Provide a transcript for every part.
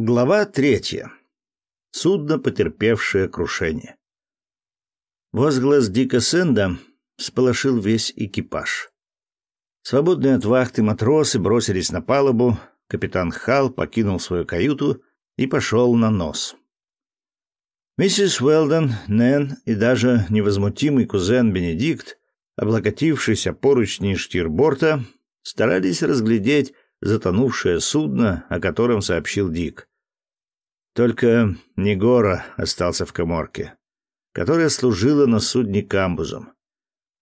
Глава третья. Судно, потерпевшее крушение. Возглас Дика Сэнда всполошил весь экипаж. Свободные от вахты матросы бросились на палубу, капитан Хал покинул свою каюту и пошел на нос. Миссис Уэлдон, Нэн и даже невозмутимый кузен Бенедикт, облокотившись о поручни штирборта, старались разглядеть затонувшее судно, о котором сообщил Дик. Только Негора остался в коморке, которая служила на судне камбузом.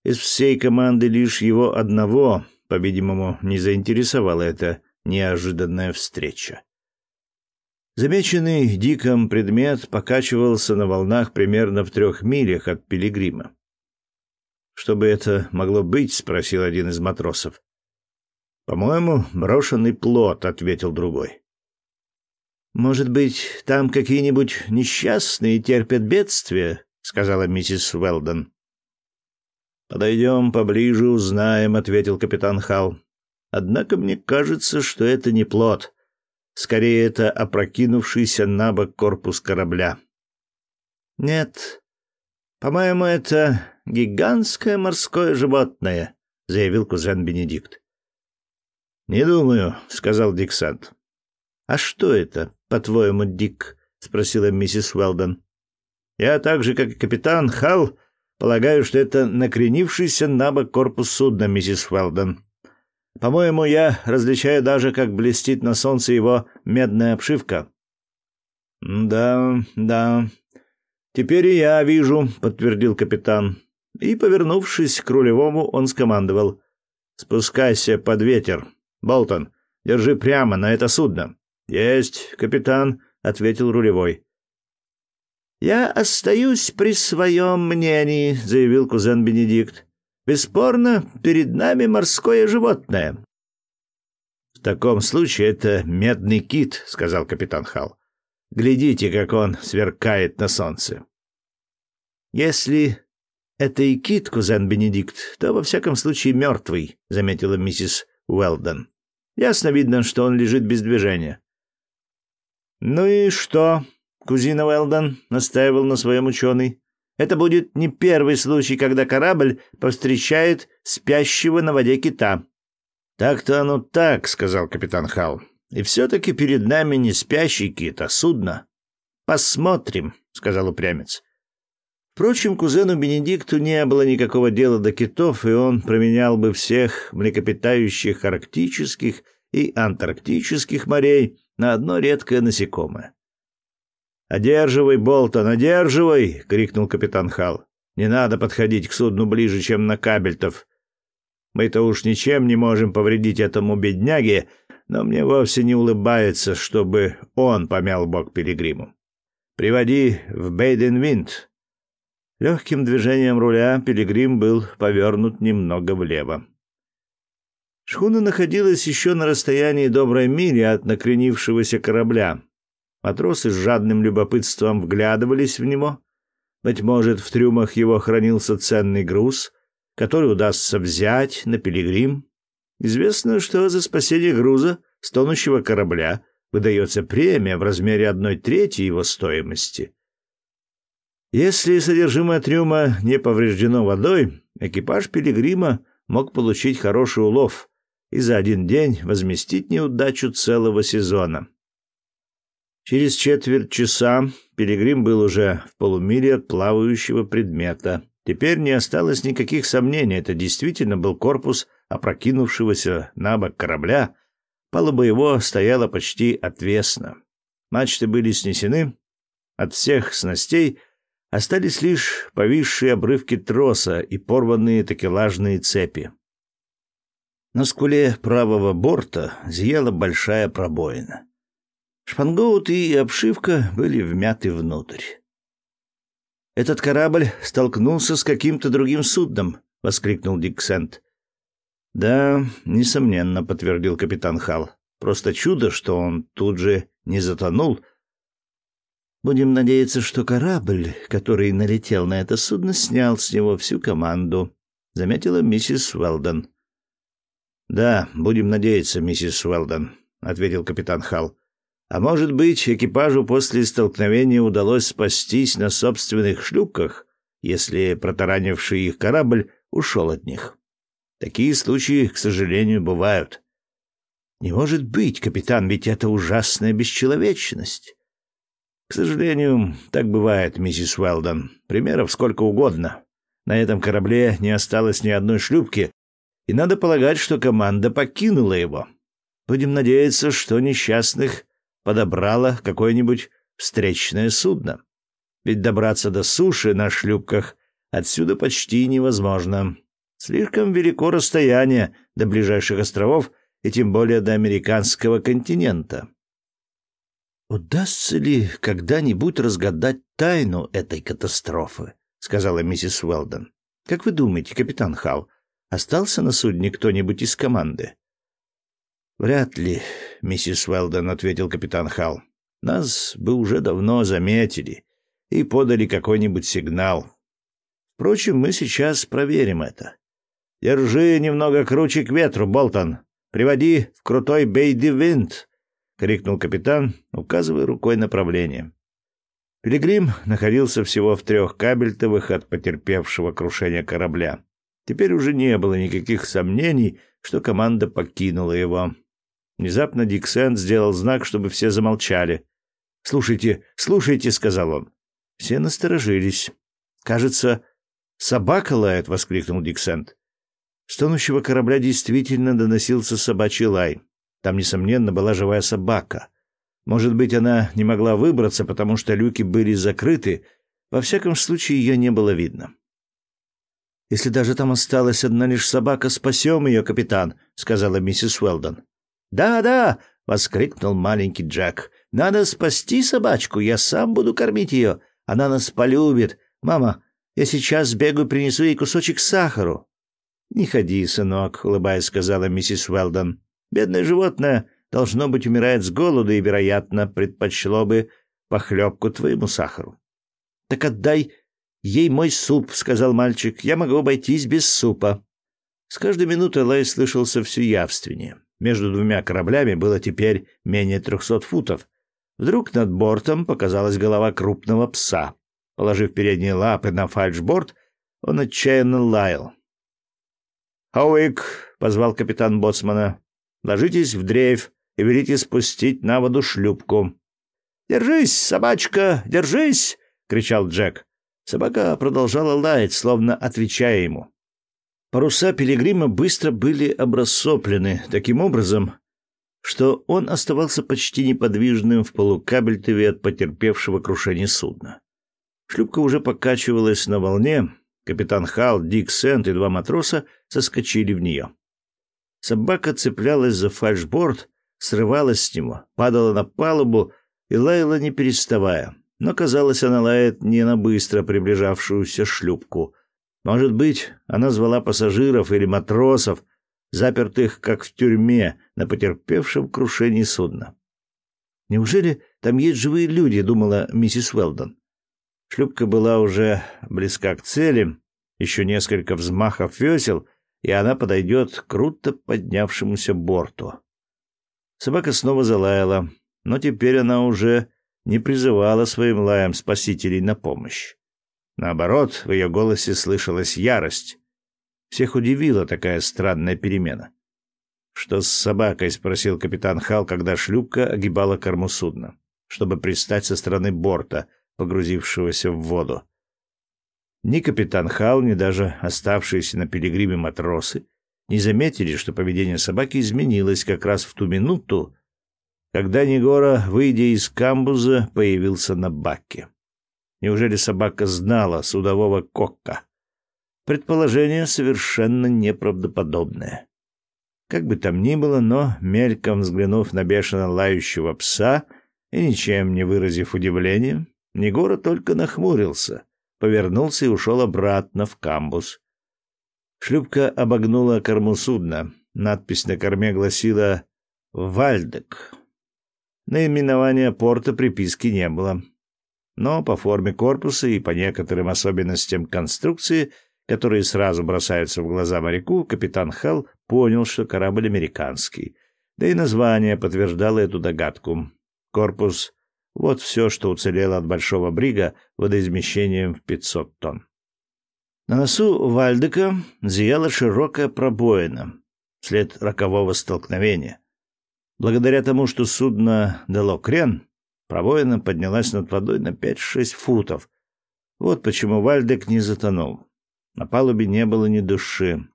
Из всей команды лишь его одного, по-видимому, не заинтересовала эта неожиданная встреча. Замеченный Диком предмет покачивался на волнах примерно в трех милях от пилигрима. «Что бы это могло быть?» — спросил один из матросов. «По-моему, брошенный плод», — ответил другой. «Может быть, там какие-нибудь несчастные терпят бедствие?» — сказала миссис Уэлдон. «Подойдем поближе, узнаем», — ответил капитан Халл. «Однако мне кажется, что это не плод. Скорее, это опрокинувшийся на бок корпус корабля». «Нет, по-моему, это гигантское морское животное», — заявил кузен Бенедикт. «Не думаю», — сказал Дик Сант. «А что это, по-твоему, Дик?» — спросила миссис Уэлдон. «Я так же, как и капитан Халл, полагаю, что это накренившийся на бок корпус судна, миссис Уэлдон. По-моему, я различаю даже, как блестит на солнце его медная обшивка». «Да, да. Теперь я вижу», — подтвердил капитан. И, повернувшись к рулевому, он скомандовал. «Спускайся под ветер». Болтон, держи прямо на это судно. Есть, капитан, ответил рулевой. Я остаюсь при своем мнении, заявил кузен Бенедикт. Бесспорно, перед нами морское животное. В таком случае это медный кит, сказал капитан Хал. Глядите, как он сверкает на солнце. Если это и кит, кузен Бенедикт, то во всяком случае мертвый, заметила миссис Уэлдон. Ясно видно, что он лежит без движения. «Ну и что?» — кузина Уэлдон настаивал на своем ученый. «Это будет не первый случай, когда корабль повстречает спящего на воде кита». «Так-то оно так», — сказал капитан Халл. «И все-таки перед нами не спящий кит, а судно». «Посмотрим», — сказал упрямец. Впрочем, кузену Бенедикту не было никакого дела до китов, и он променял бы всех млекопитающих арктических и антарктических морей на одно редкое насекомое. «Одерживай, Болтон, одерживай!» — крикнул капитан Хал. «Не надо подходить к судну ближе, чем на кабельтов. Мы-то уж ничем не можем повредить этому бедняге, но мне вовсе не улыбается, чтобы он помял бок пилигриму. Приводи в Бейден-Винд, Легким движением руля пилигрим был повернут немного влево. Шхуна находилась еще на расстоянии доброй мили от накренившегося корабля. Матросы с жадным любопытством вглядывались в него. Быть может, в трюмах его хранился ценный груз, который удастся взять на пилигрим. Известно, что за спасение груза с тонущего корабля выдается премия в размере одной трети его стоимости. Если содержимое трюма не повреждено водой, экипаж пилигрима мог получить хороший улов и за один день возместить неудачу целого сезона. Через четверть часа пилигрим был уже в полумиле от плавающего предмета. Теперь не осталось никаких сомнений, это действительно был корпус опрокинувшегося на бок корабля. Палуба его стояла почти отвесно. Мачты были снесены, от всех снастей Остались лишь повисшие обрывки троса и порванные такелажные цепи. На скуле правого борта зияла большая пробоина. Шпангоут и обшивка были вмяты внутрь. «Этот корабль столкнулся с каким-то другим судном», — воскликнул Диксент. «Да, несомненно», — подтвердил капитан Хал. «Просто чудо, что он тут же не затонул, Будем надеяться, что корабль, который налетел на это судно, снял с него всю команду, заметила миссис Уэлдон. Да, будем надеяться, миссис Уэлдон, ответил капитан Хал. А может быть, экипажу после столкновения удалось спастись на собственных шлюпках, если протаранивший их корабль ушел от них. Такие случаи, к сожалению, бывают. Не может быть, капитан, ведь это ужасная бесчеловечность. К сожалению, так бывает, миссис Уэлдон. Примеров сколько угодно. На этом корабле не осталось ни одной шлюпки, и надо полагать, что команда покинула его. Будем надеяться, что несчастных подобрало какое-нибудь встречное судно. Ведь добраться до суши на шлюпках отсюда почти невозможно. Слишком велико расстояние до ближайших островов и тем более до американского континента. «Удастся ли когда-нибудь разгадать тайну этой катастрофы?» — сказала миссис Уэлдон. «Как вы думаете, капитан Халл, остался на судне кто-нибудь из команды?» «Вряд ли, миссис Уэлдон», — ответил капитан Халл. «Нас бы уже давно заметили и подали какой-нибудь сигнал. Впрочем, мы сейчас проверим это. Держи немного круче к ветру, Болтон. Приводи в крутой бейди-винт», — крикнул капитан, указывая рукой направление. Пилигрим находился всего в трех кабельтовых от потерпевшего крушения корабля. Теперь уже не было никаких сомнений, что команда покинула его. Внезапно Диксент сделал знак, чтобы все замолчали. «Слушайте, слушайте», — сказал он. Все насторожились. «Кажется, собака лает», — воскликнул Диксент. С тонущего корабля действительно доносился собачий лай. Там, несомненно, была живая собака. Может быть, она не могла выбраться, потому что люки были закрыты. Во всяком случае, ее не было видно. «Если даже там осталась одна лишь собака, спасем ее, капитан», — сказала миссис Уэлдон. «Да-да!» — воскликнул маленький Джек. «Надо спасти собачку, я сам буду кормить ее. Она нас полюбит. Мама, я сейчас сбегаю принесу ей кусочек сахару». «Не ходи, сынок», — улыбаясь, сказала миссис Уэлдон. «Бедное животное, должно быть, умирает с голоду и, вероятно, предпочло бы похлебку твоему сахару». «Так отдай ей мой суп», — сказал мальчик. «Я могу обойтись без супа». С каждой минутой Лай слышался все явственнее. Между двумя кораблями было теперь менее трехсот футов. Вдруг над бортом показалась голова крупного пса. Положив передние лапы на фальшборд, он отчаянно лаял. «Хауик!» — позвал капитан Боцмана. «Ложитесь в дрейф и велите спустить на воду шлюпку». «Держись, собачка, держись!» — кричал Джек. Собака продолжала лаять, словно отвечая ему. Паруса пилигрима быстро были обрассоплены таким образом, что он оставался почти неподвижным в полукабельтове от потерпевшего крушение судна. Шлюпка уже покачивалась на волне, капитан Хал, Дик Сент и два матроса соскочили в нее. Собака цеплялась за фальшборд, срывалась с него, падала на палубу и лаяла не переставая. Но, казалось, она лает не на быстро приближавшуюся шлюпку — может быть, она звала пассажиров или матросов, запертых, как в тюрьме, на потерпевшем крушении судна. Неужели там есть живые люди, думала миссис Уэлдон. Шлюпка была уже близка к цели, еще несколько взмахов весел, и она подойдет к круто поднявшемуся борту. Собака снова залаяла, но теперь она уже не призывала своим лаем спасителей на помощь. Наоборот, в ее голосе слышалась ярость. Всех удивила такая странная перемена. «Что с собакой?» — спросил капитан Хал, когда шлюпка огибала корму судна, чтобы пристать со стороны борта, погрузившегося в воду. Ни капитан Хал, ни даже оставшиеся на пилигриме матросы не заметили, что поведение собаки изменилось как раз в ту минуту, когда Негора, выйдя из камбуза, появился на баке. Неужели собака знала судового кокка? Предположение совершенно неправдоподобное. Как бы там ни было, но, мельком взглянув на бешено лающего пса и ничем не выразив удивления, Негора только нахмурился, повернулся и ушел обратно в камбус. Шлюпка обогнула корму судна. Надпись на корме гласила «Вальдек». Наименования порта приписки не было но по форме корпуса и по некоторым особенностям конструкции, которые сразу бросаются в глаза моряку, капитан Хелл понял, что корабль американский. Да и название подтверждало эту догадку. корпус — вот все, что уцелело от большого брига водоизмещением в 500 тонн. На носу Вальдека зияла широкая пробоина, след рокового столкновения. Благодаря тому, что судно дало крен, пробоина поднялась над водой на 5-6 футов. Вот почему Вальдек не затонул. На палубе не было ни души.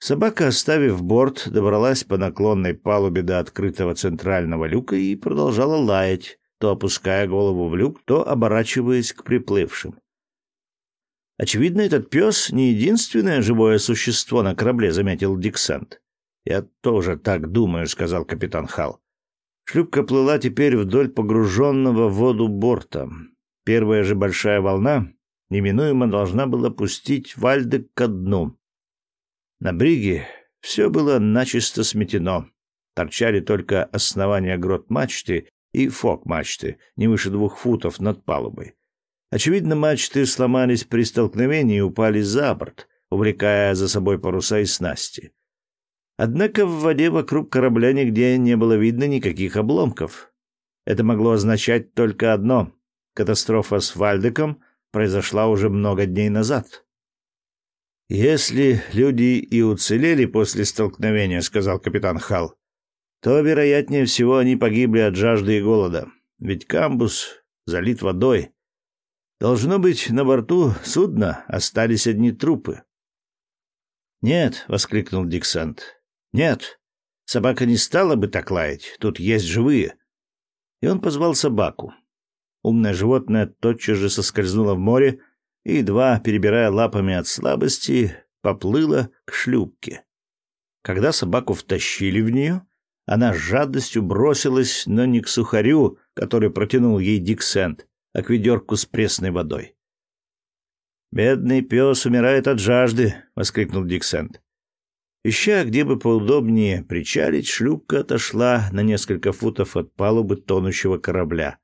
Собака, оставив борт, добралась по наклонной палубе до открытого центрального люка и продолжала лаять, то опуская голову в люк, то оборачиваясь к приплывшим. Очевидно, этот пес не единственное живое существо на корабле, заметил Диксант. Я тоже так думаю, сказал капитан Хал. Шлюпка плыла теперь вдоль погруженного в воду борта. Первая же большая волна неминуемо должна была пустить Вальдек ко дну. На бриге все было начисто сметено. Торчали только основания грот мачты и фок мачты, не выше двух футов над палубой. Очевидно, мачты сломались при столкновении и упали за борт, увлекая за собой паруса и снасти. Однако в воде вокруг корабля нигде не было видно никаких обломков. Это могло означать только одно — катастрофа с Вальдеком произошла уже много дней назад. «Если люди и уцелели после столкновения, — сказал капитан Хал, — то, вероятнее всего, они погибли от жажды и голода, ведь камбус залит водой, Должно быть, на борту судна остались одни трупы. «Нет», — воскликнул Диксант. «Нет, собака не стала бы так лаять, тут есть живые». И он позвал собаку. Умное животное тотчас же соскользнуло в море и, едва перебирая лапами от слабости, поплыло к шлюпке. Когда собаку втащили в нее, она с жадностью бросилась, но не к сухарю, который протянул ей Диксент, а к ведерку с пресной водой. «Бедный пес умирает от жажды!» — воскликнул Диксент. Ища, где бы поудобнее причалить, шлюпка отошла на несколько футов от палубы тонущего корабля.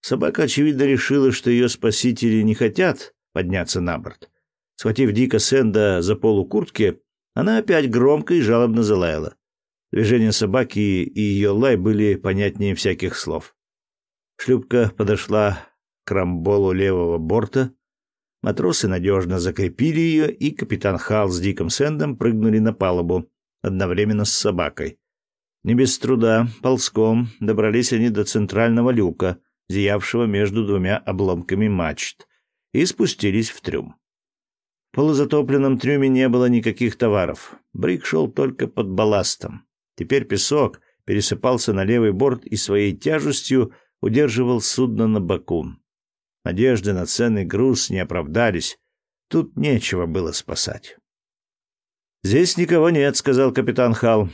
Собака, очевидно, решила, что ее спасители не хотят подняться на борт. Схватив Дика Сэнда за полу куртки, она опять громко и жалобно залаяла. Движения собаки и ее лай были понятнее всяких слов. Шлюпка подошла крамболу левого борта. Матросы надежно закрепили ее, и капитан Хал с Диком Сэндом прыгнули на палубу, одновременно с собакой. Не без труда, ползком, добрались они до центрального люка, зиявшего между двумя обломками мачт, и спустились в трюм. В полузатопленном трюме не было никаких товаров. Брик шел только под балластом. Теперь песок пересыпался на левый борт и своей тяжестью удерживал судно на боку. Надежды на ценный груз не оправдались. Тут нечего было спасать. «Здесь никого нет», — сказал капитан Хал.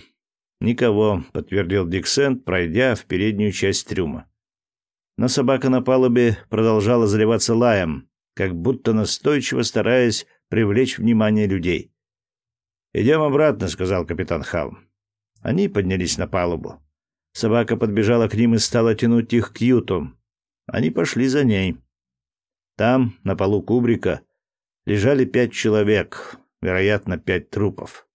«Никого», — подтвердил Диксент, пройдя в переднюю часть трюма. Но собака на палубе продолжала заливаться лаем, как будто настойчиво стараясь привлечь внимание людей. «Идем обратно», — сказал капитан Хал. Они поднялись на палубу. Собака подбежала к ним и стала тянуть их к юту. Они пошли за ней. Там, на полу кубрика, лежали пять человек, вероятно, пять трупов.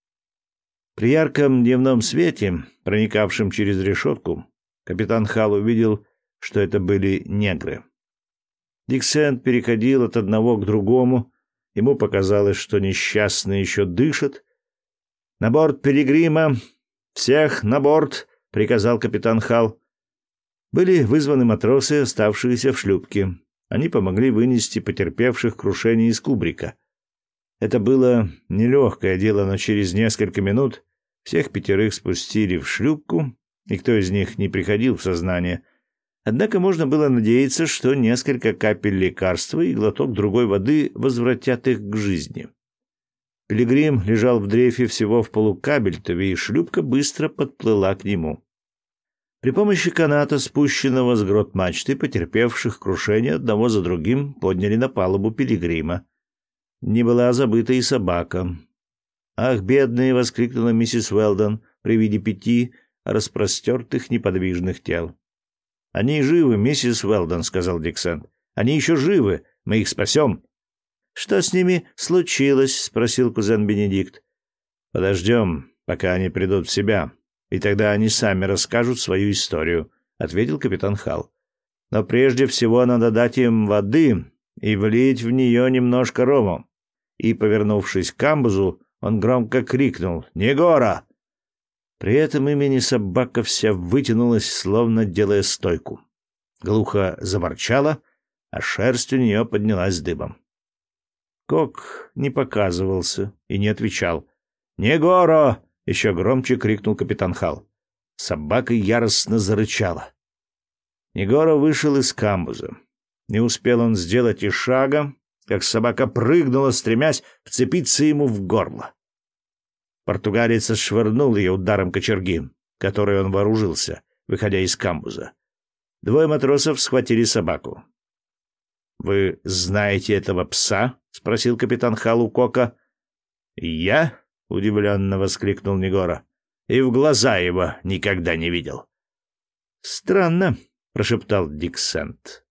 При ярком дневном свете, проникавшем через решетку, капитан Хал увидел, что это были негры. Диксент переходил от одного к другому. Ему показалось, что несчастный еще дышит. «На борт Пилигрима! Всех на борт!» — приказал капитан Хал. Были вызваны матросы, оставшиеся в шлюпке. Они помогли вынести потерпевших крушение из кубрика. Это было нелегкое дело, но через несколько минут всех пятерых спустили в шлюпку, никто из них не приходил в сознание. Однако можно было надеяться, что несколько капель лекарства и глоток другой воды возвратят их к жизни. Пилигрим лежал в дрейфе всего в полукабельтове, и шлюпка быстро подплыла к нему. При помощи каната, спущенного с грот мачты, потерпевших крушение одного за другим подняли на палубу пилигрима. Не была забыта и собака. «Ах, бедные!» — воскликнула миссис Уэлдон при виде пяти распростертых неподвижных тел. «Они живы, миссис Уэлдон», — сказал Диксент. «Они еще живы. Мы их спасем». «Что с ними случилось?» — спросил кузен Бенедикт. «Подождем, пока они придут в себя», и тогда они сами расскажут свою историю, ответил капитан Хал. Но прежде всего надо дать им воды и влить в нее немножко рому. И, повернувшись к камбузу, он громко крикнул «Негора!». При этом имени собака вся вытянулась, словно делая стойку. Глухо заворчала, а шерсть у нее поднялась дыбом. Кок не показывался и не отвечал. «Негоро!» — еще громче крикнул капитан Хал. Собака яростно зарычала. Негоро вышел из камбуза. Не успел он сделать и шага, как собака прыгнула, стремясь вцепиться ему в горло. Португалец швырнул ее ударом кочерги, которой он вооружился, выходя из камбуза. Двое матросов схватили собаку. «Вы знаете этого пса?» — спросил капитан Халу Кока. «Я?» — удивленно воскликнул Негора. «И в глаза его никогда не видел». «Странно», — прошептал Дик Сент.